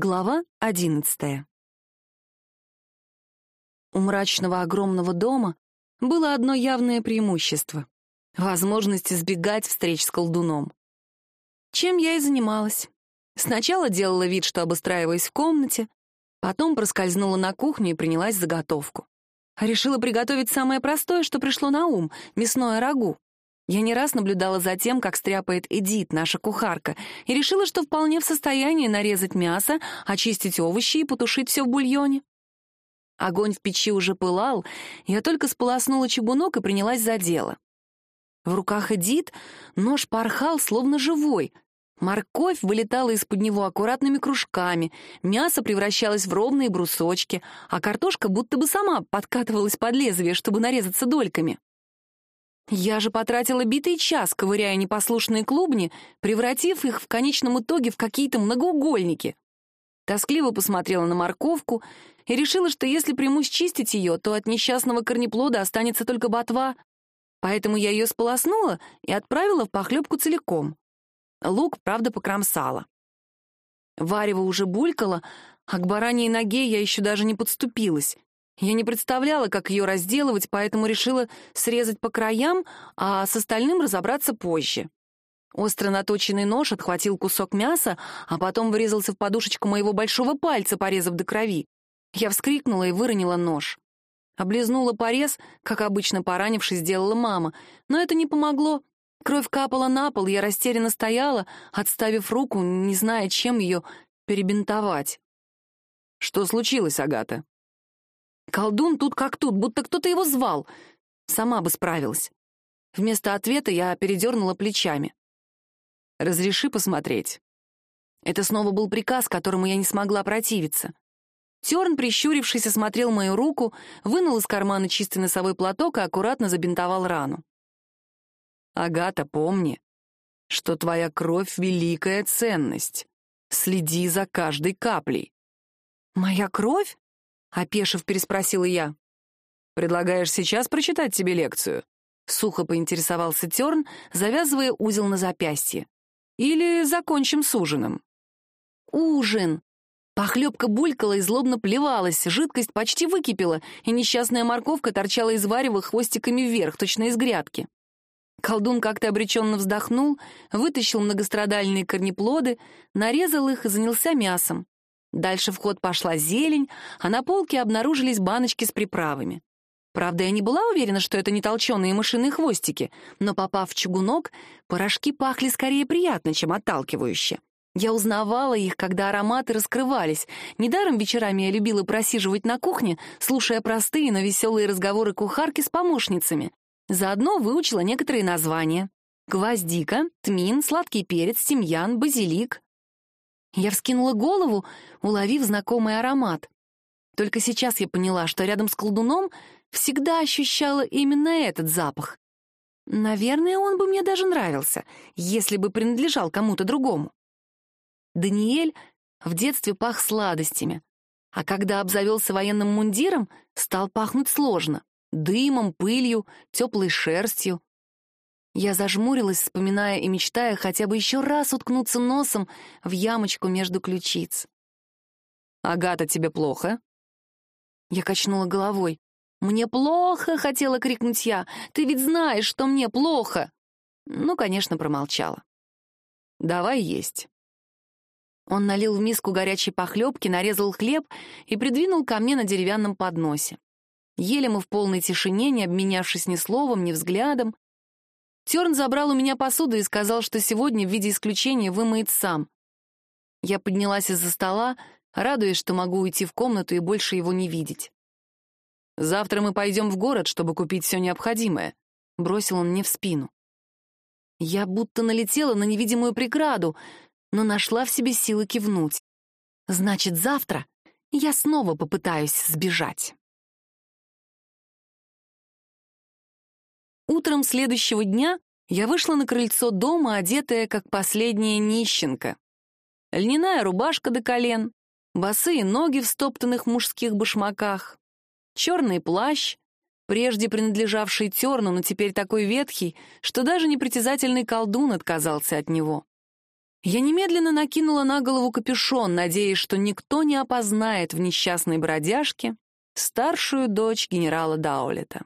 Глава одиннадцатая. У мрачного огромного дома было одно явное преимущество — возможность избегать встреч с колдуном. Чем я и занималась. Сначала делала вид, что обустраиваюсь в комнате, потом проскользнула на кухню и принялась заготовку. Решила приготовить самое простое, что пришло на ум — мясное рагу. Я не раз наблюдала за тем, как стряпает Эдит, наша кухарка, и решила, что вполне в состоянии нарезать мясо, очистить овощи и потушить все в бульоне. Огонь в печи уже пылал, я только сполоснула чугунок и принялась за дело. В руках Эдит нож порхал, словно живой. Морковь вылетала из-под него аккуратными кружками, мясо превращалось в ровные брусочки, а картошка будто бы сама подкатывалась под лезвие, чтобы нарезаться дольками. Я же потратила битый час, ковыряя непослушные клубни, превратив их в конечном итоге в какие-то многоугольники. Тоскливо посмотрела на морковку и решила, что если примусь чистить ее, то от несчастного корнеплода останется только ботва. Поэтому я ее сполоснула и отправила в похлебку целиком. Лук, правда, покромсала. Варево уже булькало, а к бараньей ноге я еще даже не подступилась. Я не представляла, как ее разделывать, поэтому решила срезать по краям, а с остальным разобраться позже. Остро наточенный нож отхватил кусок мяса, а потом врезался в подушечку моего большого пальца, порезав до крови. Я вскрикнула и выронила нож. Облизнула порез, как обычно поранившись, сделала мама. Но это не помогло. Кровь капала на пол, я растерянно стояла, отставив руку, не зная, чем ее перебинтовать. «Что случилось, Агата?» Колдун тут как тут, будто кто-то его звал. Сама бы справилась. Вместо ответа я передернула плечами. «Разреши посмотреть». Это снова был приказ, которому я не смогла противиться. Терн, прищурившись, осмотрел мою руку, вынул из кармана чистый носовой платок и аккуратно забинтовал рану. «Агата, помни, что твоя кровь — великая ценность. Следи за каждой каплей». «Моя кровь?» — опешив, переспросила я. «Предлагаешь сейчас прочитать тебе лекцию?» Сухо поинтересовался Терн, завязывая узел на запястье. «Или закончим с ужином?» «Ужин!» Похлебка булькала и злобно плевалась, жидкость почти выкипела, и несчастная морковка торчала из варева хвостиками вверх, точно из грядки. Колдун как-то обреченно вздохнул, вытащил многострадальные корнеплоды, нарезал их и занялся мясом. Дальше в ход пошла зелень, а на полке обнаружились баночки с приправами. Правда, я не была уверена, что это не толченые мышиные хвостики, но, попав в чугунок, порошки пахли скорее приятно, чем отталкивающе. Я узнавала их, когда ароматы раскрывались. Недаром вечерами я любила просиживать на кухне, слушая простые, но веселые разговоры кухарки с помощницами. Заодно выучила некоторые названия. Гвоздика, тмин, сладкий перец, тимьян, базилик. Я вскинула голову, уловив знакомый аромат. Только сейчас я поняла, что рядом с колдуном всегда ощущала именно этот запах. Наверное, он бы мне даже нравился, если бы принадлежал кому-то другому. Даниэль в детстве пах сладостями, а когда обзавелся военным мундиром, стал пахнуть сложно — дымом, пылью, теплой шерстью. Я зажмурилась, вспоминая и мечтая хотя бы еще раз уткнуться носом в ямочку между ключиц. «Агата, тебе плохо?» Я качнула головой. «Мне плохо!» — хотела крикнуть я. «Ты ведь знаешь, что мне плохо!» Ну, конечно, промолчала. «Давай есть». Он налил в миску горячей похлебки, нарезал хлеб и придвинул ко мне на деревянном подносе. Ели мы в полной тишине, не обменявшись ни словом, ни взглядом. Терн забрал у меня посуду и сказал, что сегодня в виде исключения вымоет сам. Я поднялась из-за стола, радуясь, что могу уйти в комнату и больше его не видеть. «Завтра мы пойдем в город, чтобы купить все необходимое», — бросил он мне в спину. Я будто налетела на невидимую преграду, но нашла в себе силы кивнуть. Значит, завтра я снова попытаюсь сбежать. Утром следующего дня я вышла на крыльцо дома, одетая как последняя нищенка. Льняная рубашка до колен, босые ноги в стоптанных мужских башмаках, черный плащ, прежде принадлежавший Терну, но теперь такой ветхий, что даже непритязательный колдун отказался от него. Я немедленно накинула на голову капюшон, надеясь, что никто не опознает в несчастной бродяжке старшую дочь генерала Даулета.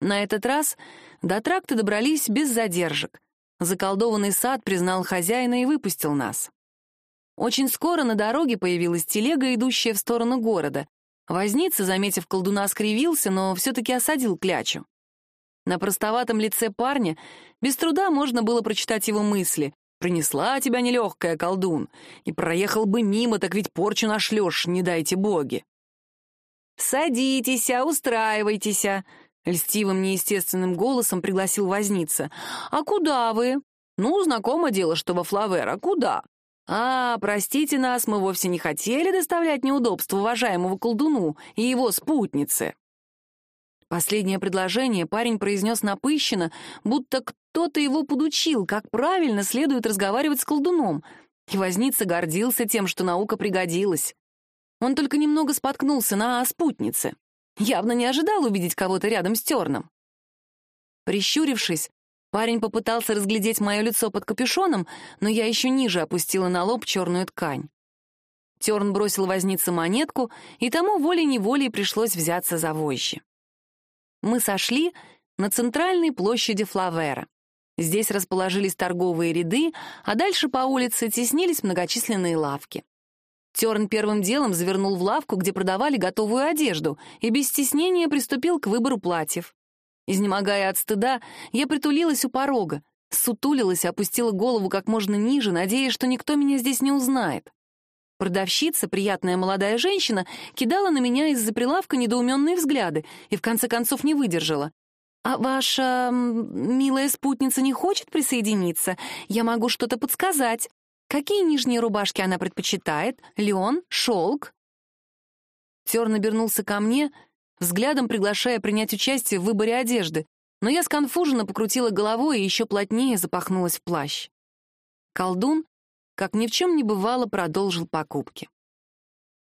На этот раз до тракта добрались без задержек. Заколдованный сад признал хозяина и выпустил нас. Очень скоро на дороге появилась телега, идущая в сторону города. Возница, заметив колдуна, скривился, но все-таки осадил клячу. На простоватом лице парня без труда можно было прочитать его мысли. «Принесла тебя нелегкая, колдун, и проехал бы мимо, так ведь порчу нашлешь, не дайте боги». «Садитесь, устраивайтесь», — льстивым неестественным голосом пригласил возница. «А куда вы?» «Ну, знакомо дело, что во Флавер, а куда?» «А, простите нас, мы вовсе не хотели доставлять неудобства уважаемому колдуну и его спутнице». Последнее предложение парень произнес напыщенно, будто кто-то его подучил, как правильно следует разговаривать с колдуном. И возница гордился тем, что наука пригодилась. Он только немного споткнулся на спутнице. Явно не ожидал увидеть кого-то рядом с терном. Прищурившись, парень попытался разглядеть мое лицо под капюшоном, но я еще ниже опустила на лоб черную ткань. Терн бросил вознице монетку, и тому волей-неволей пришлось взяться за вожжи. Мы сошли на центральной площади Флавера. Здесь расположились торговые ряды, а дальше по улице теснились многочисленные лавки. Терн первым делом завернул в лавку, где продавали готовую одежду, и без стеснения приступил к выбору платьев. Изнемогая от стыда, я притулилась у порога, сутулилась опустила голову как можно ниже, надеясь, что никто меня здесь не узнает. Продавщица, приятная молодая женщина, кидала на меня из-за прилавка недоуменные взгляды и в конце концов не выдержала. «А ваша милая спутница не хочет присоединиться? Я могу что-то подсказать. Какие нижние рубашки она предпочитает? Лен? Шелк?» Терн обернулся ко мне, взглядом приглашая принять участие в выборе одежды, но я сконфуженно покрутила головой и еще плотнее запахнулась в плащ. Колдун как ни в чем не бывало, продолжил покупки.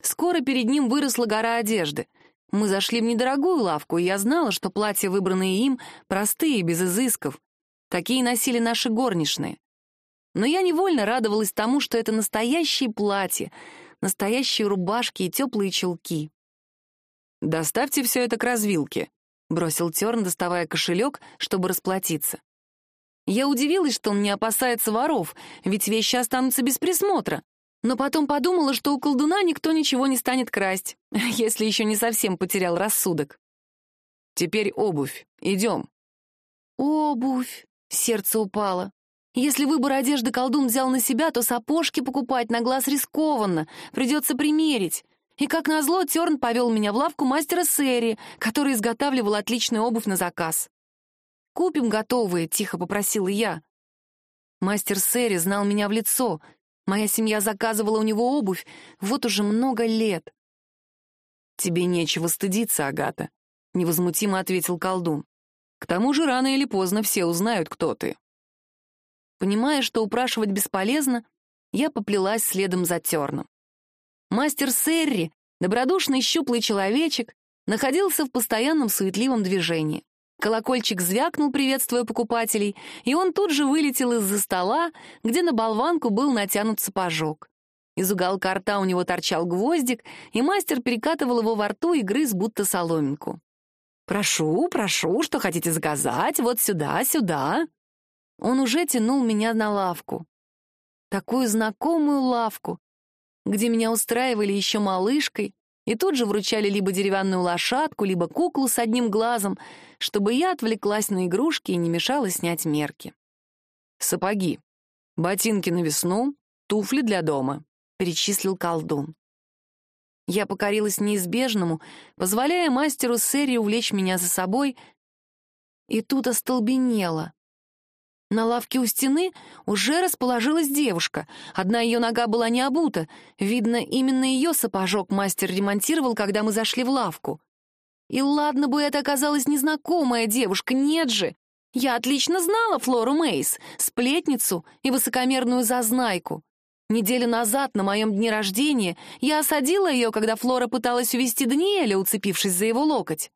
Скоро перед ним выросла гора одежды. Мы зашли в недорогую лавку, и я знала, что платья, выбранные им, простые, без изысков. Такие носили наши горничные. Но я невольно радовалась тому, что это настоящие платья, настоящие рубашки и теплые чулки. «Доставьте все это к развилке», — бросил Терн, доставая кошелек, чтобы расплатиться. Я удивилась, что он не опасается воров, ведь вещи останутся без присмотра. Но потом подумала, что у колдуна никто ничего не станет красть, если еще не совсем потерял рассудок. «Теперь обувь. Идем». «Обувь», — сердце упало. Если выбор одежды колдун взял на себя, то сапожки покупать на глаз рискованно, придется примерить. И, как назло, Терн повел меня в лавку мастера Сэри, который изготавливал отличную обувь на заказ. «Купим готовые», — тихо попросила я. Мастер Сэри знал меня в лицо. Моя семья заказывала у него обувь вот уже много лет. «Тебе нечего стыдиться, Агата», — невозмутимо ответил колдун. «К тому же рано или поздно все узнают, кто ты». Понимая, что упрашивать бесполезно, я поплелась следом за терном. Мастер Сэрри, добродушный щуплый человечек, находился в постоянном суетливом движении. Колокольчик звякнул, приветствуя покупателей, и он тут же вылетел из-за стола, где на болванку был натянут сапожок. Из уголка рта у него торчал гвоздик, и мастер перекатывал его во рту и грыз будто соломинку. «Прошу, прошу, что хотите заказать? Вот сюда, сюда!» Он уже тянул меня на лавку. Такую знакомую лавку, где меня устраивали еще малышкой, и тут же вручали либо деревянную лошадку, либо куклу с одним глазом, чтобы я отвлеклась на игрушки и не мешала снять мерки. «Сапоги, ботинки на весну, туфли для дома», — перечислил колдун. Я покорилась неизбежному, позволяя мастеру Сэри увлечь меня за собой, и тут остолбенела. На лавке у стены уже расположилась девушка. Одна ее нога была не обута. Видно, именно ее сапожок мастер ремонтировал, когда мы зашли в лавку. И ладно бы это оказалась незнакомая девушка, нет же. Я отлично знала Флору Мейс, сплетницу и высокомерную зазнайку. Неделю назад, на моем дне рождения, я осадила ее, когда Флора пыталась увести Даниэля, уцепившись за его локоть.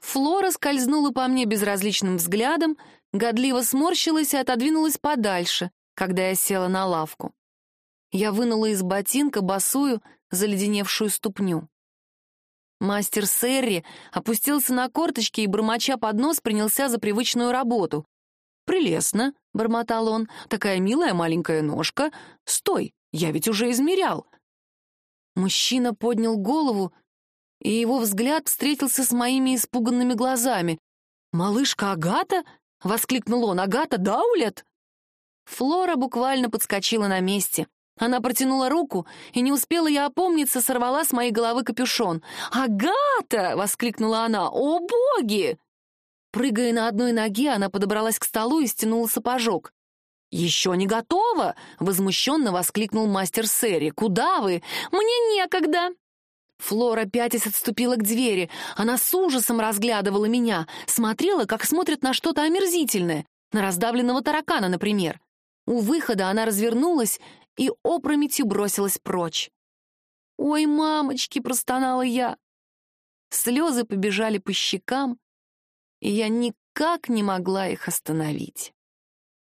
Флора скользнула по мне безразличным взглядом, годливо сморщилась и отодвинулась подальше, когда я села на лавку. Я вынула из ботинка босую, заледеневшую ступню. Мастер Серри опустился на корточки и, бормоча под нос, принялся за привычную работу. «Прелестно», — бормотал он, — «такая милая маленькая ножка. Стой, я ведь уже измерял». Мужчина поднял голову, и его взгляд встретился с моими испуганными глазами. «Малышка Агата?» — воскликнул он. «Агата Даулет?» Флора буквально подскочила на месте. Она протянула руку, и не успела я опомниться, сорвала с моей головы капюшон. «Агата!» — воскликнула она. «О, боги!» Прыгая на одной ноге, она подобралась к столу и стянула сапожок. «Еще не готова!» — возмущенно воскликнул мастер Сэри. «Куда вы? Мне некогда!» Флора пятясь отступила к двери. Она с ужасом разглядывала меня, смотрела, как смотрят на что-то омерзительное, на раздавленного таракана, например. У выхода она развернулась и опрометью бросилась прочь. «Ой, мамочки!» — простонала я. Слезы побежали по щекам, и я никак не могла их остановить.